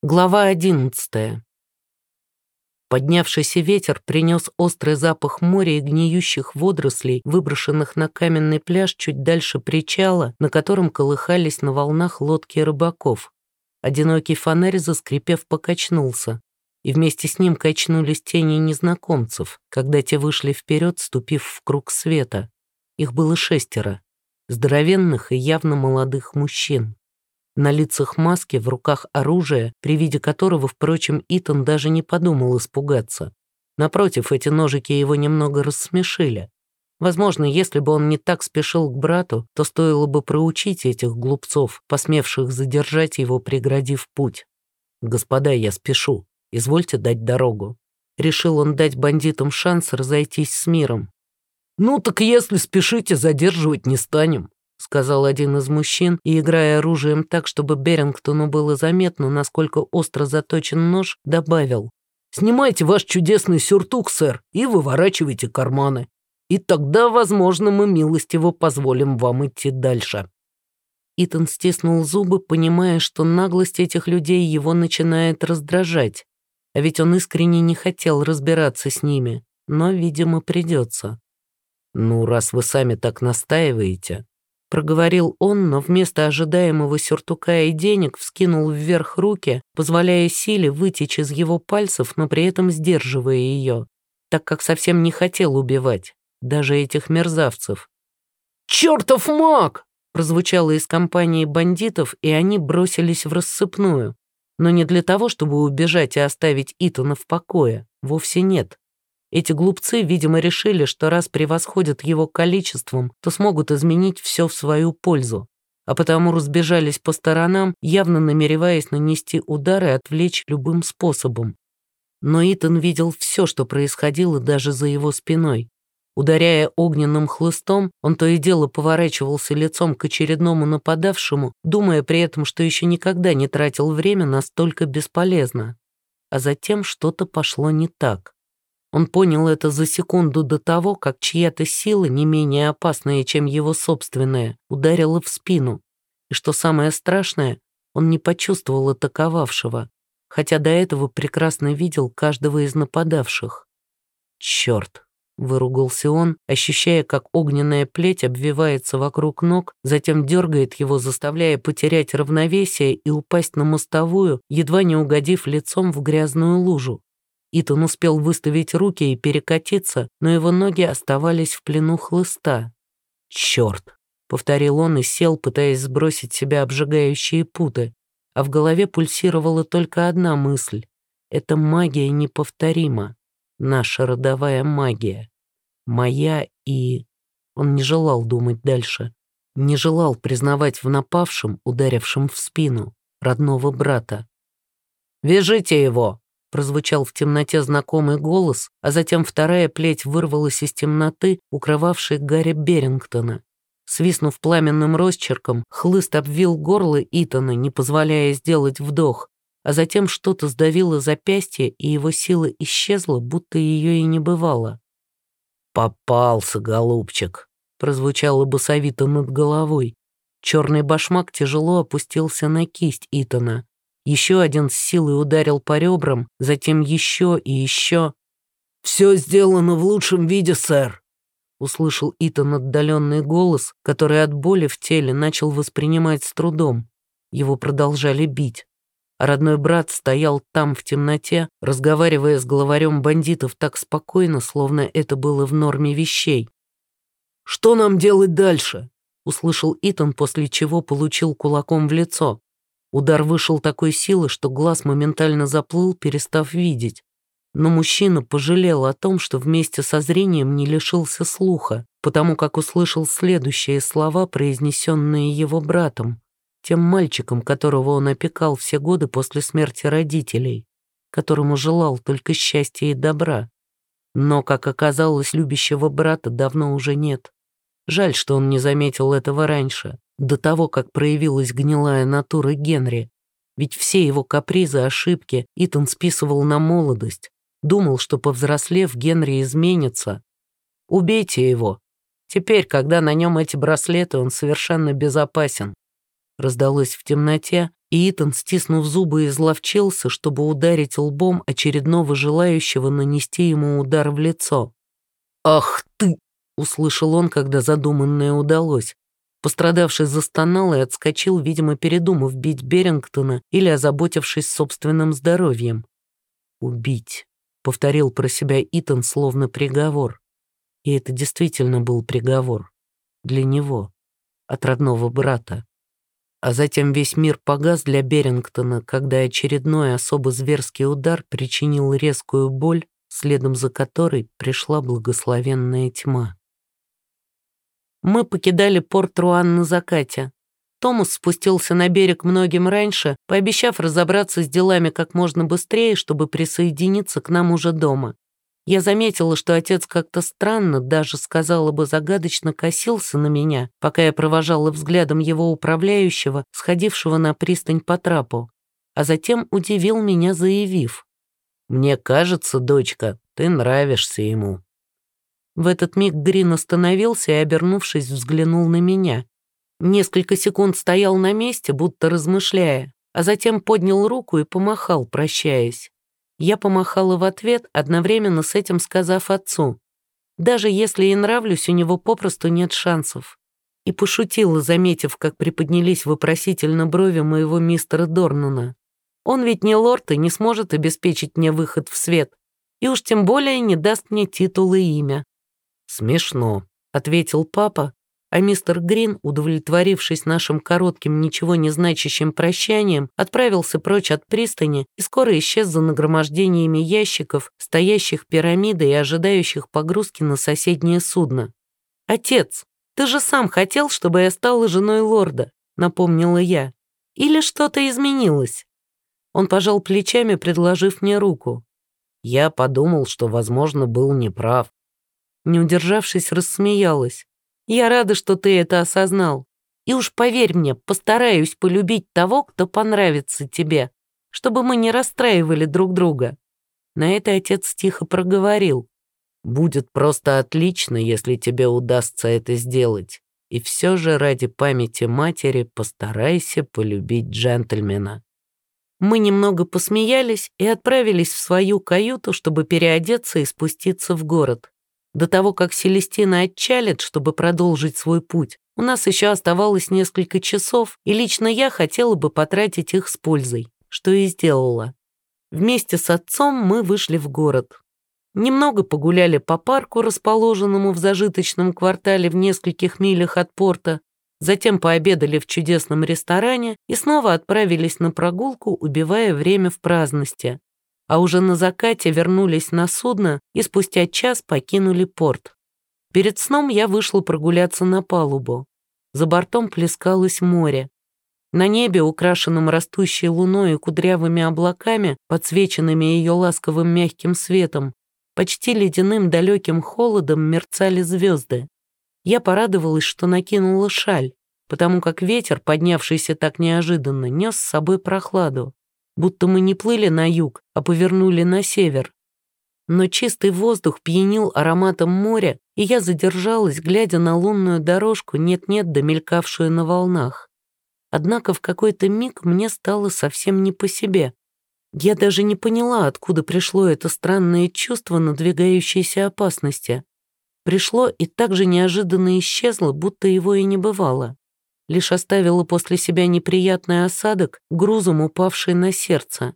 Глава одиннадцатая. Поднявшийся ветер принес острый запах моря и гниющих водорослей, выброшенных на каменный пляж чуть дальше причала, на котором колыхались на волнах лодки рыбаков. Одинокий фонарь, заскрипев, покачнулся, и вместе с ним качнулись тени незнакомцев, когда те вышли вперед, ступив в круг света. Их было шестеро, здоровенных и явно молодых мужчин. На лицах маски, в руках оружие, при виде которого, впрочем, Итан даже не подумал испугаться. Напротив, эти ножики его немного рассмешили. Возможно, если бы он не так спешил к брату, то стоило бы проучить этих глупцов, посмевших задержать его, преградив путь. «Господа, я спешу. Извольте дать дорогу». Решил он дать бандитам шанс разойтись с миром. «Ну так если спешите, задерживать не станем», — сказал один из мужчин, и, играя оружием так, чтобы Берингтону было заметно, насколько остро заточен нож, добавил. «Снимайте ваш чудесный сюртук, сэр, и выворачивайте карманы. И тогда, возможно, мы милостиво позволим вам идти дальше». Итан стиснул зубы, понимая, что наглость этих людей его начинает раздражать. А ведь он искренне не хотел разбираться с ними, но, видимо, придется. «Ну, раз вы сами так настаиваете», Проговорил он, но вместо ожидаемого сюртука и денег вскинул вверх руки, позволяя силе вытечь из его пальцев, но при этом сдерживая ее, так как совсем не хотел убивать, даже этих мерзавцев. «Чертов маг!» прозвучало из компании бандитов, и они бросились в рассыпную. Но не для того, чтобы убежать и оставить Итана в покое, вовсе нет. Эти глупцы, видимо, решили, что раз превосходят его количеством, то смогут изменить все в свою пользу, а потому разбежались по сторонам, явно намереваясь нанести удар и отвлечь любым способом. Но Итан видел все, что происходило даже за его спиной. Ударяя огненным хлыстом, он то и дело поворачивался лицом к очередному нападавшему, думая при этом, что еще никогда не тратил время настолько бесполезно. А затем что-то пошло не так. Он понял это за секунду до того, как чья-то сила, не менее опасная, чем его собственная, ударила в спину. И что самое страшное, он не почувствовал атаковавшего, хотя до этого прекрасно видел каждого из нападавших. «Черт!» — выругался он, ощущая, как огненная плеть обвивается вокруг ног, затем дергает его, заставляя потерять равновесие и упасть на мостовую, едва не угодив лицом в грязную лужу. Итан успел выставить руки и перекатиться, но его ноги оставались в плену хлыста. «Черт!» — повторил он и сел, пытаясь сбросить себя обжигающие путы. А в голове пульсировала только одна мысль. «Эта магия неповторима. Наша родовая магия. Моя и...» Он не желал думать дальше. Не желал признавать в напавшем, ударившем в спину, родного брата. «Вяжите его!» Прозвучал в темноте знакомый голос, а затем вторая плеть вырвалась из темноты, укрывавшей Гарри Берингтона. Свистнув пламенным росчерком, хлыст обвил горло Итана, не позволяя сделать вдох, а затем что-то сдавило запястье, и его сила исчезла, будто ее и не бывало. «Попался, голубчик!» — прозвучало басовито над головой. Черный башмак тяжело опустился на кисть Итана. Еще один с силой ударил по ребрам, затем еще и еще. «Все сделано в лучшем виде, сэр», — услышал Итан отдаленный голос, который от боли в теле начал воспринимать с трудом. Его продолжали бить. А родной брат стоял там в темноте, разговаривая с главарем бандитов так спокойно, словно это было в норме вещей. «Что нам делать дальше?» — услышал Итан, после чего получил кулаком в лицо. Удар вышел такой силы, что глаз моментально заплыл, перестав видеть. Но мужчина пожалел о том, что вместе со зрением не лишился слуха, потому как услышал следующие слова, произнесенные его братом, тем мальчиком, которого он опекал все годы после смерти родителей, которому желал только счастья и добра. Но, как оказалось, любящего брата давно уже нет. Жаль, что он не заметил этого раньше до того, как проявилась гнилая натура Генри. Ведь все его капризы, ошибки Итан списывал на молодость. Думал, что, повзрослев, Генри изменится. Убейте его. Теперь, когда на нем эти браслеты, он совершенно безопасен. Раздалось в темноте, и Итан, стиснув зубы, изловчился, чтобы ударить лбом очередного желающего нанести ему удар в лицо. «Ах ты!» — услышал он, когда задуманное удалось. Пострадавший застонал и отскочил, видимо, передумав бить Берингтона или озаботившись собственным здоровьем. «Убить», — повторил про себя Итан, словно приговор. И это действительно был приговор. Для него. От родного брата. А затем весь мир погас для Берингтона, когда очередной особо зверский удар причинил резкую боль, следом за которой пришла благословенная тьма. Мы покидали порт Руан на закате. Томас спустился на берег многим раньше, пообещав разобраться с делами как можно быстрее, чтобы присоединиться к нам уже дома. Я заметила, что отец как-то странно, даже сказала бы загадочно, косился на меня, пока я провожала взглядом его управляющего, сходившего на пристань по трапу. А затем удивил меня, заявив. «Мне кажется, дочка, ты нравишься ему». В этот миг Грин остановился и, обернувшись, взглянул на меня. Несколько секунд стоял на месте, будто размышляя, а затем поднял руку и помахал, прощаясь. Я помахала в ответ, одновременно с этим сказав отцу. Даже если и нравлюсь, у него попросту нет шансов. И пошутила, заметив, как приподнялись вопросительно брови моего мистера Дорнана. Он ведь не лорд и не сможет обеспечить мне выход в свет. И уж тем более не даст мне титул и имя. «Смешно», — ответил папа, а мистер Грин, удовлетворившись нашим коротким, ничего не значащим прощанием, отправился прочь от пристани и скоро исчез за нагромождениями ящиков, стоящих пирамидой и ожидающих погрузки на соседнее судно. «Отец, ты же сам хотел, чтобы я стала женой лорда», — напомнила я. «Или что-то изменилось?» Он пожал плечами, предложив мне руку. Я подумал, что, возможно, был неправ. Не удержавшись, рассмеялась. Я рада, что ты это осознал. И уж поверь мне, постараюсь полюбить того, кто понравится тебе, чтобы мы не расстраивали друг друга». На это отец тихо проговорил. «Будет просто отлично, если тебе удастся это сделать. И все же ради памяти матери постарайся полюбить джентльмена». Мы немного посмеялись и отправились в свою каюту, чтобы переодеться и спуститься в город. До того, как Селестина отчалит, чтобы продолжить свой путь, у нас еще оставалось несколько часов, и лично я хотела бы потратить их с пользой, что и сделала. Вместе с отцом мы вышли в город. Немного погуляли по парку, расположенному в зажиточном квартале в нескольких милях от порта, затем пообедали в чудесном ресторане и снова отправились на прогулку, убивая время в праздности а уже на закате вернулись на судно и спустя час покинули порт. Перед сном я вышла прогуляться на палубу. За бортом плескалось море. На небе, украшенном растущей луной и кудрявыми облаками, подсвеченными ее ласковым мягким светом, почти ледяным далеким холодом мерцали звезды. Я порадовалась, что накинула шаль, потому как ветер, поднявшийся так неожиданно, нес с собой прохладу будто мы не плыли на юг, а повернули на север. Но чистый воздух пьянил ароматом моря, и я задержалась, глядя на лунную дорожку, нет-нет, домелькавшую на волнах. Однако в какой-то миг мне стало совсем не по себе. Я даже не поняла, откуда пришло это странное чувство надвигающейся опасности. Пришло и так же неожиданно исчезло, будто его и не бывало лишь оставила после себя неприятный осадок, грузом упавший на сердце.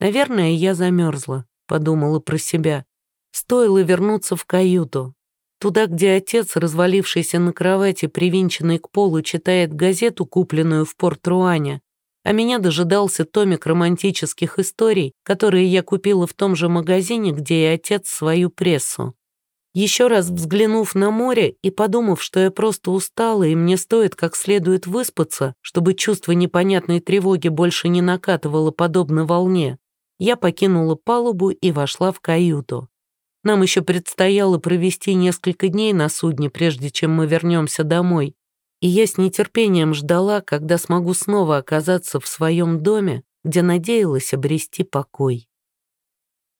«Наверное, я замерзла», — подумала про себя. Стоило вернуться в каюту. Туда, где отец, развалившийся на кровати, привинченный к полу, читает газету, купленную в Порт-Руане, а меня дожидался томик романтических историй, которые я купила в том же магазине, где и отец свою прессу. Еще раз взглянув на море и подумав, что я просто устала и мне стоит как следует выспаться, чтобы чувство непонятной тревоги больше не накатывало подобно волне, я покинула палубу и вошла в каюту. Нам еще предстояло провести несколько дней на судне, прежде чем мы вернемся домой, и я с нетерпением ждала, когда смогу снова оказаться в своем доме, где надеялась обрести покой.